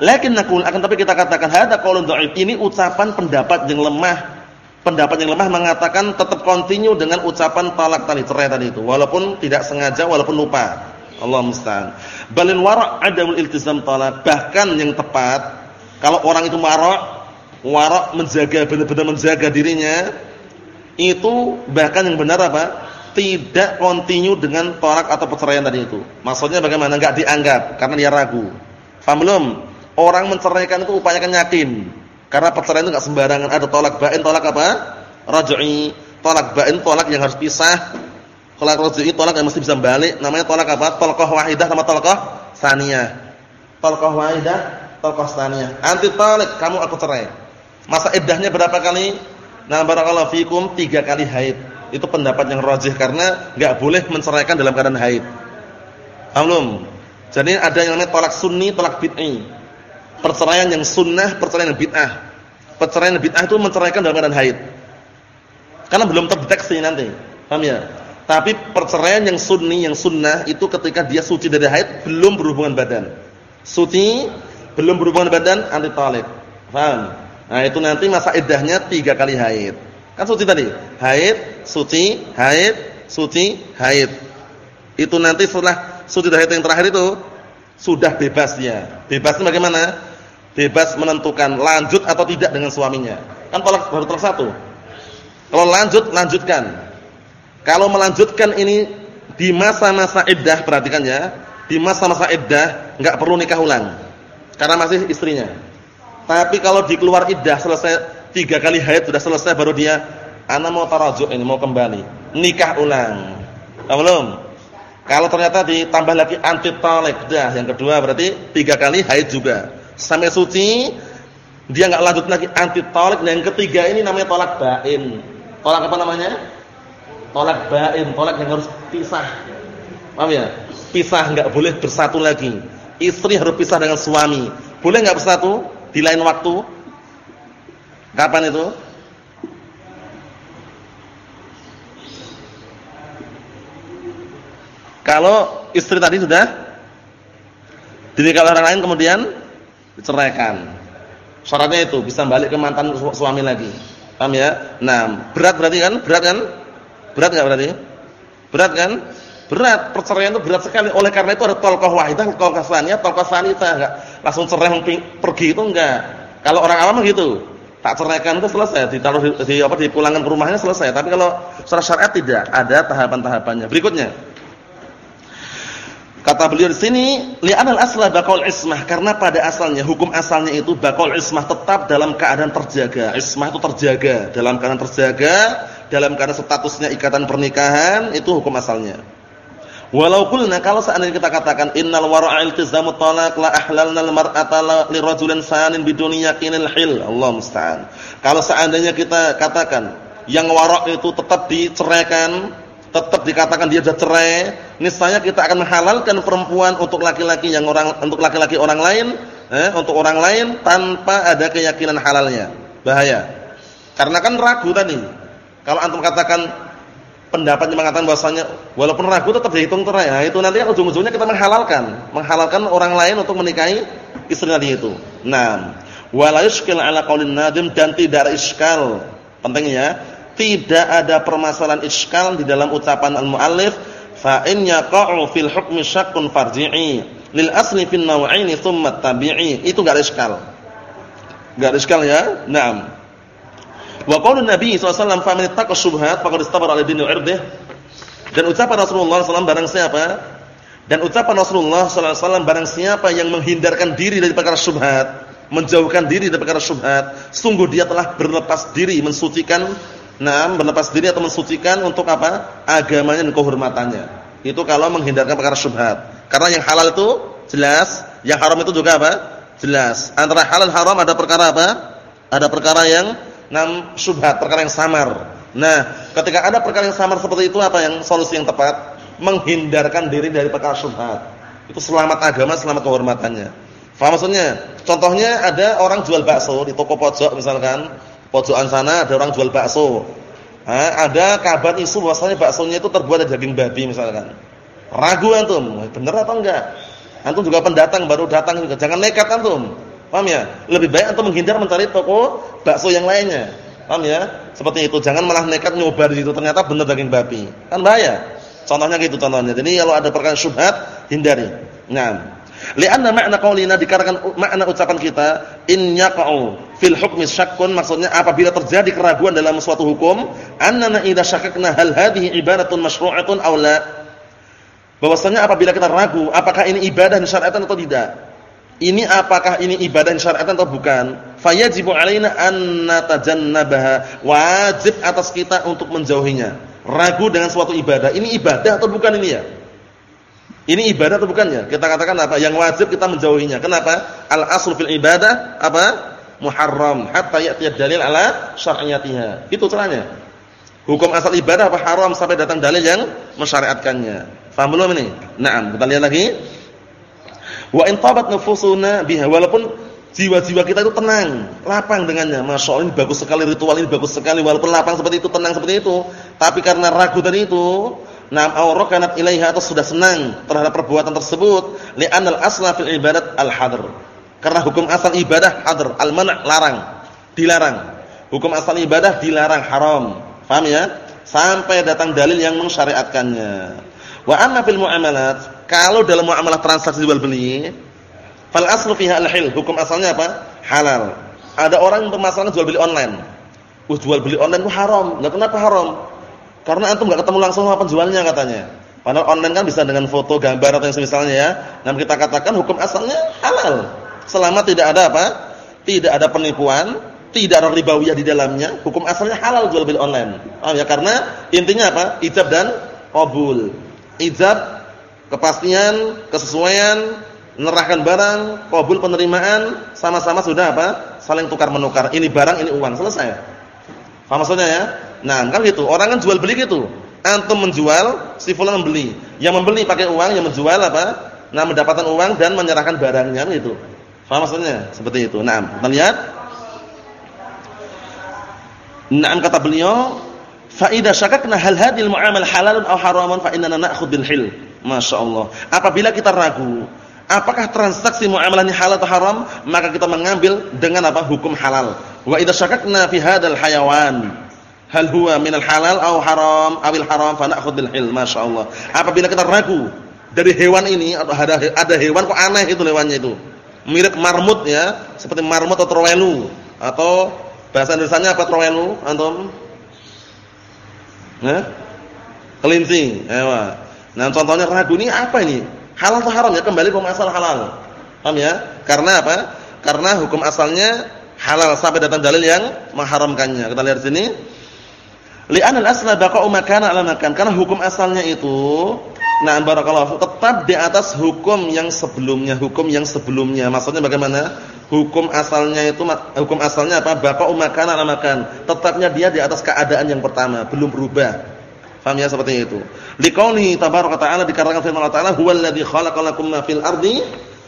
lakin nakul akan tapi kita katakan hadza qaulun dhaif. Ini ucapan pendapat yang lemah. Pendapat yang lemah mengatakan tetap continue dengan ucapan talak tadi cerai tadi itu walaupun tidak sengaja walaupun lupa. Allah musta'an. Balil wara' adamul iltizam talak. Bahkan yang tepat kalau orang itu wara' wara' menjaga benar-benar menjaga dirinya itu bahkan yang benar apa? Tidak continue dengan tolak atau perceraian tadi itu. Maksudnya bagaimana? Enggak dianggap karena dia ragu. Paham belum? Orang menceraikan itu upayakan yakin. Karena perceraian itu enggak sembarangan. Ada tolak bain, tolak apa? Raj'i. Tolak bain, tolak yang harus pisah. Tolak raj'i, tolak yang mesti bisa balik. Namanya tolak apa? Talqah wahidah sama talqah saniyah. Talqah wahidah, talqah saniyah. Anti talik, kamu aku cerai. Masa iddahnya berapa kali? Nah, barakallahu fikum, tiga kali haid itu pendapat yang rajih karena enggak boleh menceraikan dalam keadaan haid. Paham Jadi ada yang namanya tolak sunni, tolak bid'i. Perceraian yang sunnah, perceraian yang bid'ah. Perceraian yang bid'ah itu menceraikan dalam keadaan haid. Karena belum terdeteksi nanti. Paham ya? Tapi perceraian yang sunni, yang sunnah itu ketika dia suci dari haid belum berhubungan badan. Suci belum berhubungan badan anti talik. Paham? Nah, itu nanti masa iddahnya tiga kali haid. Kan suci tadi. Haid, suci, haid, suci, haid. Itu nanti setelah suci dan haid yang terakhir itu sudah bebas dia. Bebasnya bagaimana? Bebas menentukan lanjut atau tidak dengan suaminya. Kan tolak baru tolak satu. Kalau lanjut, lanjutkan. Kalau melanjutkan ini di masa-masa iddah, perhatikan ya. Di masa-masa iddah enggak perlu nikah ulang. Karena masih istrinya. Tapi kalau di keluar iddah selesai tiga kali haid sudah selesai baru dia ana mau tarajuk ini mau kembali nikah ulang belum kalau ternyata ditambah lagi anti talek dah yang kedua berarti tiga kali haid juga sampai suci Dia enggak lanjut lagi anti tolak dan yang ketiga ini namanya tolak bain. Tolak apa namanya? Tolak bain, tolak yang harus pisah. Paham ya? Pisah enggak boleh bersatu lagi. Istri harus pisah dengan suami. Boleh enggak bersatu di lain waktu? Kapan itu? Kalau istri tadi sudah dinikah orang lain kemudian diceraikan. Syaratnya itu bisa balik ke mantan suami lagi. Paham ya? Nah, berat berarti kan? Berat kan? Berat enggak berarti? Berat kan? Berat. Perceraian itu berat sekali. Oleh karena itu ada talqah wahidah, talqah tsaniyah, talqah tsanitsah enggak langsung cerai pergi itu enggak. Kalau orang awam gitu. Tak ceraikan itu selesai, ditaruh di, di apa dipulangkan ke rumahnya selesai. Tapi kalau secara syariat tidak, ada tahapan-tahapannya. Berikutnya. Kata beliau di sini, li'anal asla baqaul ismah karena pada asalnya hukum asalnya itu baqaul ismah tetap dalam keadaan terjaga. Ismah itu terjaga, dalam keadaan terjaga, dalam keadaan statusnya ikatan pernikahan itu hukum asalnya. Walau kulna kalau seandainya kita katakan innal wara'a iltizamu talaq la ahlalna al-mar'ata li rajulin sanin biduni yakinil hil. Allah musta'an. Kalau seandainya kita katakan yang wara' itu tetap diceraikan tetap dikatakan dia sudah cerai, niscaya kita akan menghalalkan perempuan untuk laki-laki yang orang untuk laki-laki orang lain, eh, untuk orang lain tanpa ada keyakinan halalnya. Bahaya. Karena kan ragu tadi. Kalau antum katakan pendapatnya mengatakan bahwasanya walaupun ragu tetap dihitung cerai. Nah, itu nanti ujung-ujungnya kita menghalalkan, menghalalkan orang lain untuk menikahi istri tadi itu. Nah, wala yushkil ala qaulin nadim dan tidak ada iskal. Pentingnya tidak ada permasalahan iskal di dalam ucapan al-muallif fa in yaqa'u fil hukmi syaqqun farji'i lil asli fil naw'aini thumma tabi'i itu enggak ada iskal enggak ada iskal ya na'am wa qaulun nabi sallallahu alaihi wasallam fa man ittaqa syubhat faqad istabara ala dini irdih dan ucapan Rasulullah SAW barang siapa dan ucapan Rasulullah SAW barang siapa yang menghindarkan diri dari perkara syubhat menjauhkan diri dari perkara syubhat sungguh dia telah berlepas diri mensucikan Nah, berlepas diri atau mensucikan untuk apa? Agamanya dan kehormatannya. Itu kalau menghindarkan perkara syubhat. Karena yang halal itu jelas, yang haram itu juga apa? Jelas. Antara halal haram ada perkara apa? Ada perkara yang nam syubhat, perkara yang samar. Nah, ketika ada perkara yang samar seperti itu apa yang solusi yang tepat? Menghindarkan diri dari perkara syubhat. Itu selamat agama, selamat kehormatannya. Faham maksudnya? Contohnya ada orang jual bakso di toko pojok misalkan pojokan sana ada orang jual bakso. Ha, ada kabar isu bahwasanya baksonya itu terbuat dari daging babi misalkan. Ragu antum, benar atau enggak? Antum juga pendatang baru datang juga, jangan nekat antum. Paham ya? Lebih baik antum menghindar mencari toko bakso yang lainnya. Paham ya? Seperti itu, jangan malah nekat nyoba di situ ternyata benar daging babi. Kan bahaya. Contohnya gitu contohnya. Jadi kalau ada perkara syubhat, hindari. Nah, Lianna makna qaulina dikarenakan makna ucapan kita in yaqa'u fil hukmi syakkun maksudnya apabila terjadi keraguan dalam suatu hukum annana idza syakkakna hal hadhihi ibadatun masyru'atun aw la bahwasanya apabila kita ragu apakah ini ibadah syar'atan atau tidak ini apakah ini ibadah syar'atan atau bukan fayajibu alaina an natajannabaha wajib atas kita untuk menjauhinya ragu dengan suatu ibadah ini ibadah atau bukan ini ya ini ibadah atau bukannya? Kita katakan apa? Yang wajib kita menjauhinya. Kenapa? Al aslu fil ibadah apa? Muharram hatta ya'ti dalil ala syar'iyatiha. Itu caranya. Hukum asal ibadah apa haram sampai datang dalil yang mensyariatkannya. Paham belum ini? Naam, kita lihat lagi. Wa in nufusuna biha walaupun jiwa-jiwa kita itu tenang, lapang dengannya. Masya Allah ini bagus sekali ritual ini bagus sekali walaupun lapang seperti itu, tenang seperti itu. Tapi karena ragu tadi itu, Naam kanat ilaiha atau sudah senang terhadap perbuatan tersebut li'anal asla fil ibadat al-hadr. Karena hukum asal ibadah hadr, al-man' larang, dilarang. Hukum asal ibadah dilarang haram. Paham ya? Sampai datang dalil yang mensyariatkannya. Wa amma fil muamalat, kalau dalam muamalah transaksi jual beli, fal aslu fiha al-hil. Hukum asalnya apa? Halal. Ada orang yang bermasalah jual beli online. Uh, jual beli online itu haram. Lah kenapa haram? Karena antum enggak ketemu langsung sama penjualnya katanya. Padahal online kan bisa dengan foto, gambar atau yang semisalnya ya. Dan kita katakan hukum asalnya halal. Selama tidak ada apa? Tidak ada penipuan, tidak ada ribawiyah di dalamnya, hukum asalnya halal jual beli online. Oh ya, karena intinya apa? Ijab dan qabul. Ijab kepastian, kesesuaian, menerahkan barang, qabul penerimaan, sama-sama sudah apa? saling tukar menukar. Ini barang, ini uang, selesai. Paham maksudnya ya? Nah, kan gitu. Orang kan jual beli gitu. Antum menjual, si fulan membeli. Yang membeli pakai uang, yang menjual apa? Nah, mendapatkan uang dan menyerahkan barangnya gitu. Paham maksudnya? Seperti itu. Nah, kita lihat. Nah, kata beliau, fa idza syakakna hal hadhil mu'amal halalun aw haramun fa innana na'khudh bil hil. Masyaallah. Apabila kita ragu apakah transaksi muamalah ini halal atau haram, maka kita mengambil dengan apa? hukum halal. Wa idza syakakna fi hadzal hayawan hal huwa minal halal atau haram awil haram fa na'khudh bil hil. Masyaallah. Apabila kita ragu dari hewan ini atau ada ada hewan kok aneh itu hewannya itu. Mirip marmut ya, seperti marmut atau trowelu atau bahasa Indonesianya apa trowelu antum? Nah, kelinci. Ewa. Nah, contohnya ragu ini apa ini? Halal atau haram ya kembali ke asal halal. Paham ya? Karena apa? Karena hukum asalnya halal sampai datang dalil yang mengharamkannya. Kita lihat sini. Li'anal asla baqa'u makana 'ala makan. Karena hukum asalnya itu nah barakallahu tetap di atas hukum yang sebelumnya, hukum yang sebelumnya. Maksudnya bagaimana? Hukum asalnya itu hukum asalnya apa? Baqa'u makana 'ala makan. Tetapnya dia di atas keadaan yang pertama, belum berubah. Paham ya seperti itu. Liqauli tabaraka ta'ala dikarenakan firman Allah Ta'ala huwallazi khalaqalakum ma fil ardi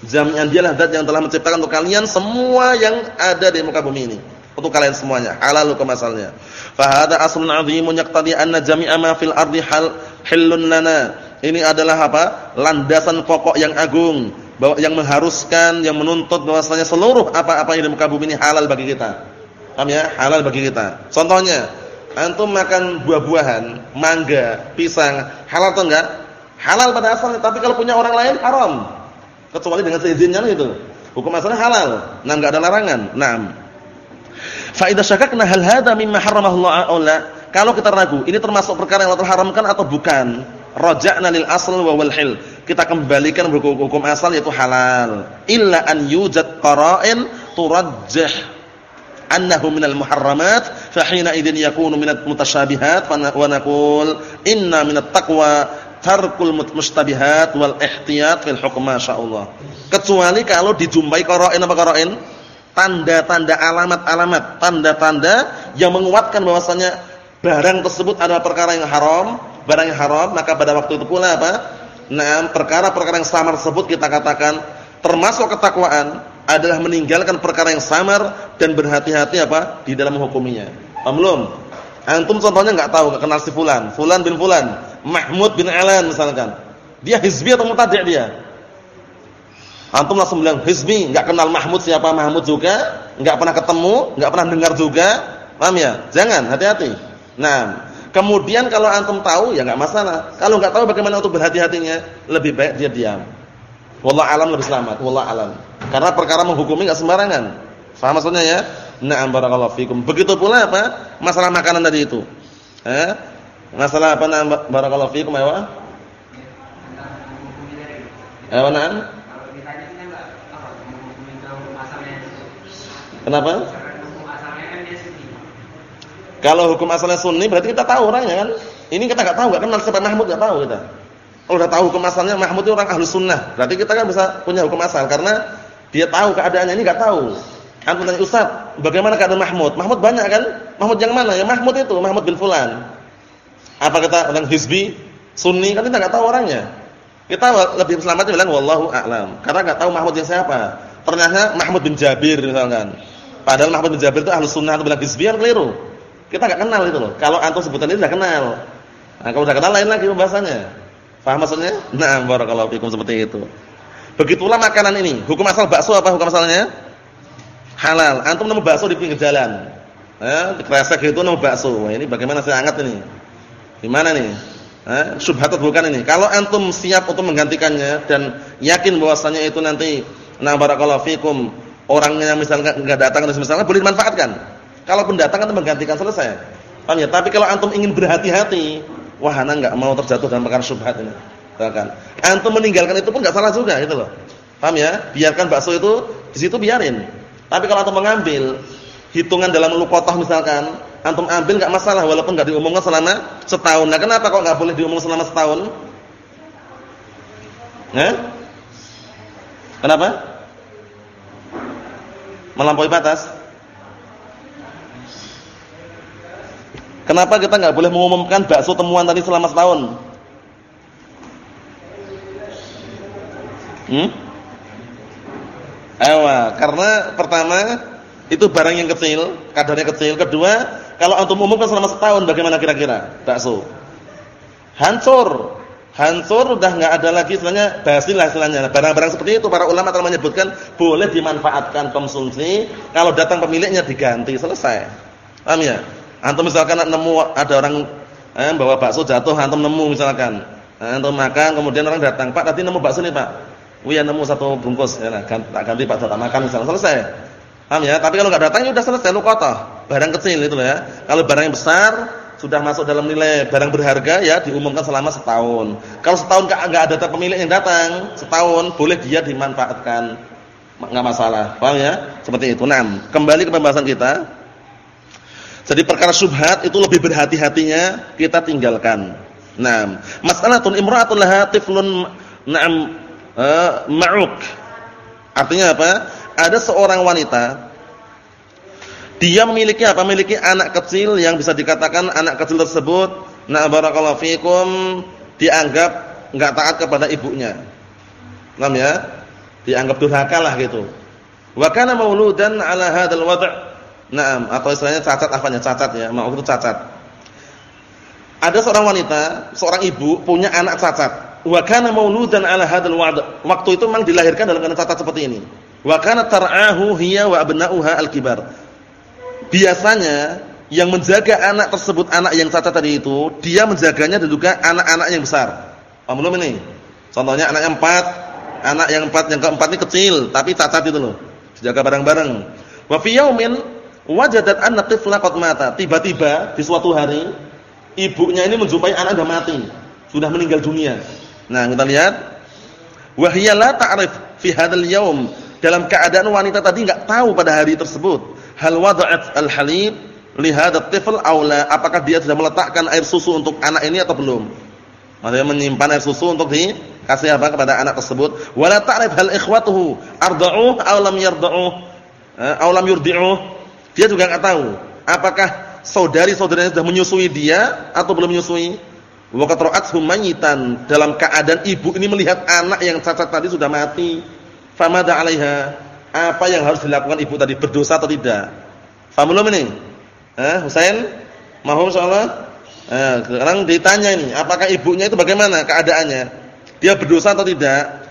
jami'an dialah zat yang telah menciptakan untuk kalian semua yang ada di muka bumi ini. Untuk kalian semuanya, halal hukum asalnya. Fa hadza aslun 'azimun yaqtadi anna jami'a ma fil ardi hal hillun lana. Ini adalah apa? Landasan pokok yang agung bahwa yang mengharuskan, yang menuntut bahwasanya seluruh apa-apa yang di muka bumi ini halal bagi kita. Paham ya? Halal bagi kita. Contohnya, Antum makan buah-buahan, mangga, pisang, halal atau enggak? Halal pada asalnya, tapi kalau punya orang lain haram. Kecuali dengan seizinnya itu. Hukum asalnya halal. Nah, enggak ada larangan. Naam. Fa idza syakakna hal hadza mimma harramahu Allah Kalau kita ragu, ini termasuk perkara yang Allah haramkan atau bukan? Raja'na lil asl wa wal hil. Kita kembalikan hukum asal yaitu halal. Illa an yujad qara'in turajjih. Annahu minal muharramat fa hina idzin yakunu minat mutasyabihat wa naqul inna minat taqwa tarkul mustabihat wal ihtiyat fil hukm masyaallah kecuali kalau dijumpai qara'in apa qara'in? Tanda-tanda alamat-alamat tanda-tanda yang menguatkan bahwasanya barang tersebut adalah perkara yang haram barang yang haram maka pada waktu itu pula apa nah perkara-perkara yang samar tersebut kita katakan termasuk ketakwaan adalah meninggalkan perkara yang samar dan berhati-hati apa di dalam menghukuminya. Paham belum? Antum contohnya enggak tahu, enggak kenal si fulan, fulan bin fulan, Mahmud bin Alan misalkan. Dia hizbi atau mutadi' dia? Antum langsung bilang hizbi, enggak kenal Mahmud siapa Mahmud juga, enggak pernah ketemu, enggak pernah dengar juga. Paham ya? Jangan, hati-hati. Nah, kemudian kalau antum tahu ya enggak masalah. Kalau enggak tahu bagaimana untuk berhati-hatinya? Lebih baik dia diam. Wallah alam lebih selamat, wallah alam. Karena perkara menghukumi enggak sembarangan. Faham maksudnya ya? Na'am barakallahu fikum. Begitu pula apa? Masalah makanan tadi itu. Eh? Masalah apa na'am barakallahu fikum ya? Eh, na'am? Kenapa? Kalau hukum asalnya sunni berarti kita tahu orangnya kan? Ini kita enggak tahu, enggak kenal siapa Mahmud enggak tahu kita. Kalau udah tahu hukum asalnya Mahmud itu orang ahlu sunnah, berarti kita kan bisa punya hukum asal karena dia tahu keadaannya ini nggak tahu. Antum tanya Ustaz, bagaimana keadaan Mahmud? Mahmud banyak kan? Mahmud yang mana? Ya Mahmud itu, Mahmud bin Fulan. Apa kata orang Hizbi, Sunni kan kita nggak tahu orangnya. Kita lebih selamatnya bilang wallahu a'lam. Karena nggak tahu Mahmud yang siapa. Ternyata Mahmud bin Jabir misalkan. Padahal Mahmud bin Jabir itu ahlu sunnah atau bilang Hizbi yang keliru. Kita nggak kenal itu loh. Kalau antum sebutan ini sudah kenal. Nah, kalau sudah kenal lain lagi pembahasannya. Faham maksudnya? Nah, barakallahu fikum seperti itu. Begitulah makanan ini. Hukum asal bakso apa hukum asalnya? Halal. Antum nemu bakso di pinggir jalan. Eh, kresek itu nemu bakso. Wah, ini bagaimana saya angkat ini? Di mana nih? Eh, syubhat bukan ini. Kalau antum siap untuk menggantikannya dan yakin bahwasanya itu nanti nah barakallahu fikum orangnya misalkan enggak datang dan misalnya boleh dimanfaatkan. Kalau pendatang antum menggantikan selesai. Paham ya? Tapi kalau antum ingin berhati-hati, Wah, ana enggak mau terjatuh dalam perkara syubhat ini. Bahkan antum meninggalkan itu pun enggak salah juga gitu loh. Paham ya? Biarkan bakso itu di situ biarin. Tapi kalau antum mengambil hitungan dalam luqatah misalkan, antum ambil enggak masalah walaupun enggak diumumkan selama setahun. Nah, kenapa kok enggak boleh diumumkan selama setahun? Eh? Kenapa? Melampaui batas? Kenapa kita nggak boleh mengumumkan bakso temuan tadi selama setahun? Hmm? Ewa, karena pertama itu barang yang kecil, kadarnya kecil. Kedua, kalau antum umumkan selama setahun bagaimana kira-kira bakso? Hancur. Hancur udah nggak ada lagi istilahnya basi lah istilahnya. Barang-barang seperti itu para ulama telah menyebutkan boleh dimanfaatkan konsumsi, kalau datang pemiliknya diganti, selesai. Paham ya? Antum misalkan nemu ada orang eh, bawa bakso jatuh, antum nemu misalkan. Eh, antum makan, kemudian orang datang, "Pak, tadi nemu bakso nih, Pak." Wih, nemu satu bungkus, ya nah, tak ganti Pak, tak makan misalnya, selesai. Paham ya? Tapi kalau nggak datang ya udah selesai lu kota. Barang kecil itu ya. Kalau barang yang besar sudah masuk dalam nilai barang berharga ya diumumkan selama setahun. Kalau setahun nggak ada pemilik yang datang, setahun boleh dia dimanfaatkan. nggak masalah. Paham ya? Seperti itu. Nah, kembali ke pembahasan kita. Jadi perkara syubhat itu lebih berhati-hatinya kita tinggalkan. Nah, mas'alatun imra'atun laha tiflun na'am uh, ma'uk. Artinya apa? Ada seorang wanita dia memiliki apa? Memiliki anak kecil yang bisa dikatakan anak kecil tersebut na barakallahu fikum dianggap enggak taat kepada ibunya. Paham ya? Dianggap durhaka lah gitu. Wa kana mauludan ala hadzal wad' Naam, atau istilahnya cacat apanya? Cacat ya, mau itu cacat. Ada seorang wanita, seorang ibu punya anak cacat. Wa kana mauludan ala hadzal wa'd. Waktu itu memang dilahirkan dalam keadaan cacat seperti ini. Wa kana tar'ahu hiya wa abna'uha al-kibar. Biasanya yang menjaga anak tersebut anak yang cacat tadi itu, dia menjaganya dan juga anak-anak yang besar. Paham belum ini? Contohnya anak yang empat, anak yang empat, yang keempat ini kecil tapi cacat itu loh. Dijaga bareng-bareng. Wa fi yaumin Wajadat anna tifla qad mata. Tiba-tiba di suatu hari ibunya ini menjumpai anak sudah mati, sudah meninggal dunia. Nah, kita lihat wa hiya la ta'rif fi hadzal yaum. Dalam keadaan wanita tadi enggak tahu pada hari tersebut hal wada'at al-halib li hadzal tifl aw la. Apakah dia sudah meletakkan air susu untuk anak ini atau belum? Maksudnya menyimpan air susu untuk dikasih apa kepada anak tersebut. Wala ta'rif hal ikhwatuhu arda'uh aw lam yarda'uh eh, aw lam yurdi'uh dia juga nggak tahu apakah saudari-saudaranya sudah menyusui dia atau belum menyusui. Waqat ra'athu mayitan dalam keadaan ibu ini melihat anak yang cacat tadi sudah mati. Famada 'alaiha? Apa yang harus dilakukan ibu tadi berdosa atau tidak? Faham belum ini? Eh, Husain? Mahum insyaallah? Eh, sekarang ditanya ini, apakah ibunya itu bagaimana keadaannya? Dia berdosa atau tidak?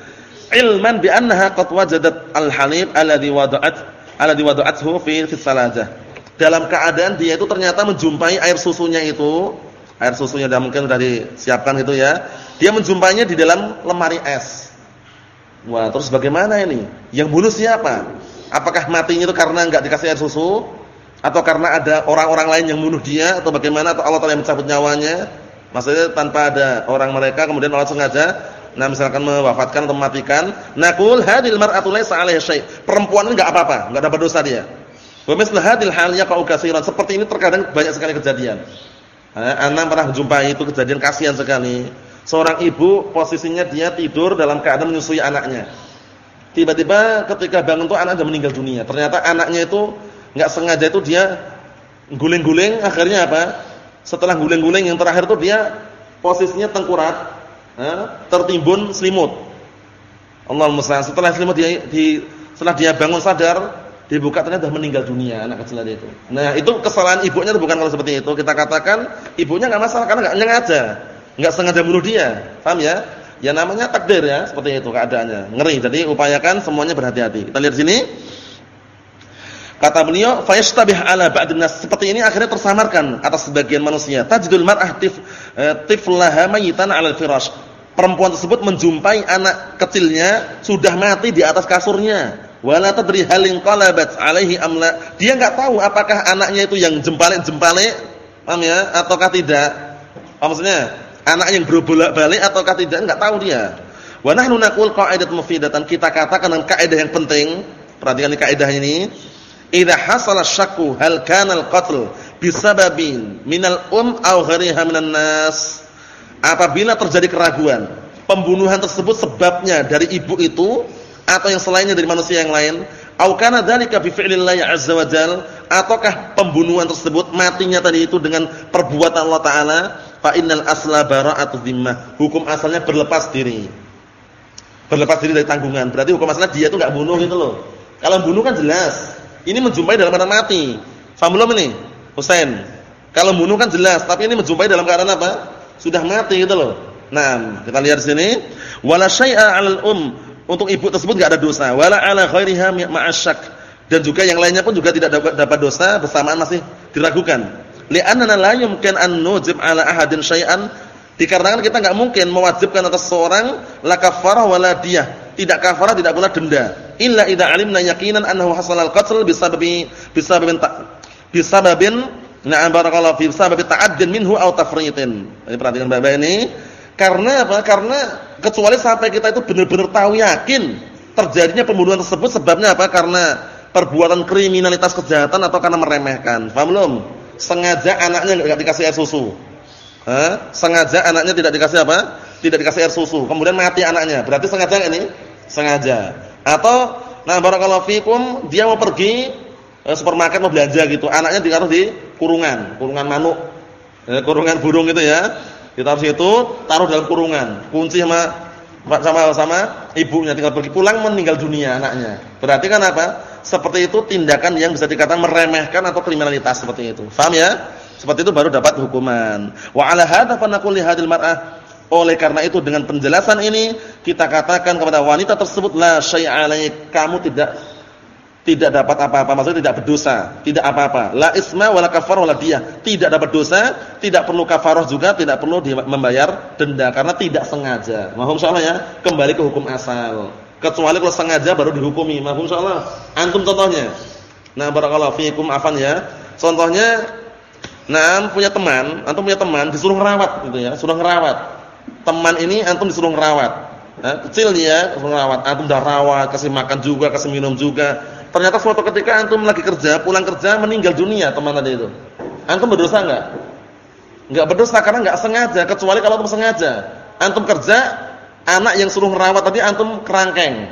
Ilman bi annaha qad wajadat al-halib alladhi wada'at alladhi wada'athu fi fi salajah. Dalam keadaan dia itu ternyata menjumpai air susunya itu, air susunya dah mungkin sudah disiapkan itu ya. Dia menjumpainya di dalam lemari es. Wah, terus bagaimana ini? Yang bunuh siapa? Apakah matinya itu karena enggak dikasih air susu atau karena ada orang-orang lain yang bunuh dia atau bagaimana atau Allah Taala yang mencabut nyawanya? Maksudnya tanpa ada orang mereka kemudian Allah sengaja nah misalkan mewafatkan atau mematikan, naqul hadil mar'atu laysa 'alaiha syai'. Perempuan ini enggak apa-apa, enggak ada berdosa dia. Wa mislu hadil hal yaqa'u katsiran. Seperti ini terkadang banyak sekali kejadian. Anak pernah menjumpai itu kejadian kasihan sekali. Seorang ibu posisinya dia tidur dalam keadaan menyusui anaknya. Tiba-tiba ketika bangun tuh anak sudah meninggal dunia. Ternyata anaknya itu enggak sengaja itu dia guling-guling akhirnya apa? Setelah guling-guling yang terakhir itu dia posisinya tengkurap tertimbun selimut. Allah musta'an. Setelah selimut dia di setelah dia bangun sadar, dibuka ternyata sudah meninggal dunia anak kecil itu. Nah, itu kesalahan ibunya bukan kalau seperti itu. Kita katakan ibunya enggak masalah karena enggak sengaja. Enggak sengaja bunuh dia. Paham ya? Ya namanya takdir ya, seperti itu keadaannya. Ngeri. Jadi upayakan semuanya berhati-hati. Kita lihat sini. Kata beliau, "Fayashtabih ala ba'din nas." Seperti ini akhirnya tersamarkan atas sebagian manusia. Tajdul mar'ah tif eh, tiflaha mayitan 'ala al-firash perempuan tersebut menjumpai anak kecilnya sudah mati di atas kasurnya. Wala tadri halin qalabat alaihi amla. Dia enggak tahu apakah anaknya itu yang jempalik-jempalik, paham ya, ataukah tidak. Apa maksudnya? Anak yang berbolak-balik ataukah tidak enggak tahu dia. Wa nahnu naqul qaidat mufidatan. Kita katakan dengan kaidah yang penting. Perhatikan kaidah ini. Idza hasala syakku hal kana al-qatl bisababin minal um aw ghariha minan nas Apabila terjadi keraguan, pembunuhan tersebut sebabnya dari ibu itu atau yang selainnya dari manusia yang lain, au kana dzalika bi fi'lillahi azza wa ataukah pembunuhan tersebut matinya tadi itu dengan perbuatan Allah taala fa innal asla bara'atu dhimmah hukum asalnya berlepas diri. Berlepas diri dari tanggungan berarti hukum asalnya dia itu enggak bunuh gitu loh. Kalau bunuh kan jelas ini menjumpai dalam keadaan mati. Paham belum ini? Husain kalau bunuh kan jelas tapi ini menjumpai dalam keadaan apa sudah mati gitu loh. Nah kita lihat sini. Wala syai'a 'alal um. Untuk ibu tersebut enggak ada dosa. Wala 'ala ghairiha ma'asyak. Dan juga yang lainnya pun juga tidak dapat, dosa. Bersamaan masih diragukan. Li'annana la yumkin an nujib ala ahadin syai'an. Dikarenakan kita enggak mungkin mewajibkan atas seorang la kafarah wala diyah. Tidak kafarah tidak pula denda. Illa idza alimna yaqinan annahu hasalal qatl bisababi bisababin bisababin na'am barakallahu fi bisababi ta'addin minhu aw tafritin. Ini perhatikan Bapak ini. Karena apa? Karena kecuali sampai kita itu benar-benar tahu yakin terjadinya pembunuhan tersebut sebabnya apa? Karena perbuatan kriminalitas kejahatan atau karena meremehkan. Paham belum? Sengaja anaknya enggak dikasih air susu. Hah? Sengaja anaknya tidak dikasih apa? Tidak dikasih air susu. Kemudian mati anaknya. Berarti sengaja ini? Sengaja. Atau nah barakallahu fikum dia mau pergi eh, supermarket mau belanja gitu. Anaknya ditaruh di kurungan, kurungan manuk. Eh, kurungan burung gitu ya. Ditaruh situ, taruh dalam kurungan. Kunci sama sama sama ibunya tinggal pergi pulang meninggal dunia anaknya. Berarti kan apa? seperti itu tindakan yang bisa dikatakan meremehkan atau kriminalitas seperti itu. Faham ya? Seperti itu baru dapat hukuman. Wa ala hadza fa naqul li hadil mar'ah oleh karena itu dengan penjelasan ini kita katakan kepada wanita tersebut la syai'a kamu tidak tidak dapat apa-apa maksudnya tidak berdosa, tidak apa-apa. La isma wala kafarah wala diyah. Tidak dapat dosa, tidak perlu kafarah juga, tidak perlu membayar denda karena tidak sengaja. Mohon insyaallah ya, kembali ke hukum asal. Kecuali kalau sengaja baru dihukumi. Mahfum insyaallah. Antum contohnya. Nah, barakallahu fiikum afan ya. Contohnya nah punya teman, antum punya teman disuruh ngerawat gitu ya, suruh ngerawat. Teman ini antum disuruh ngerawat. Nah, kecil dia disuruh ngerawat. Antum udah rawat, kasih makan juga, kasih minum juga. Ternyata suatu ketika antum lagi kerja, pulang kerja meninggal dunia teman tadi itu. Antum berdosa enggak? Enggak berdosa karena enggak sengaja, kecuali kalau antum sengaja. Antum kerja anak yang suruh merawat tadi antum kerangkeng.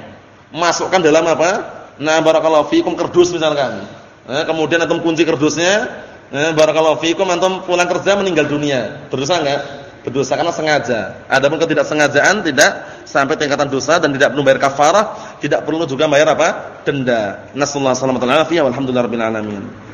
Masukkan dalam apa? Nah, barakallahu fikum kerdus misalkan. Nah, kemudian antum kunci kerdusnya, nah, barakallahu fikum antum pulang kerja meninggal dunia. Berdosa enggak? Berdosa karena sengaja. Adapun ketidaksengajaan tidak sampai tingkatan dosa dan tidak perlu bayar kafarah, tidak perlu juga bayar apa? denda. Nasallahu alaihi wasallam. Alhamdulillahirabbil alamin.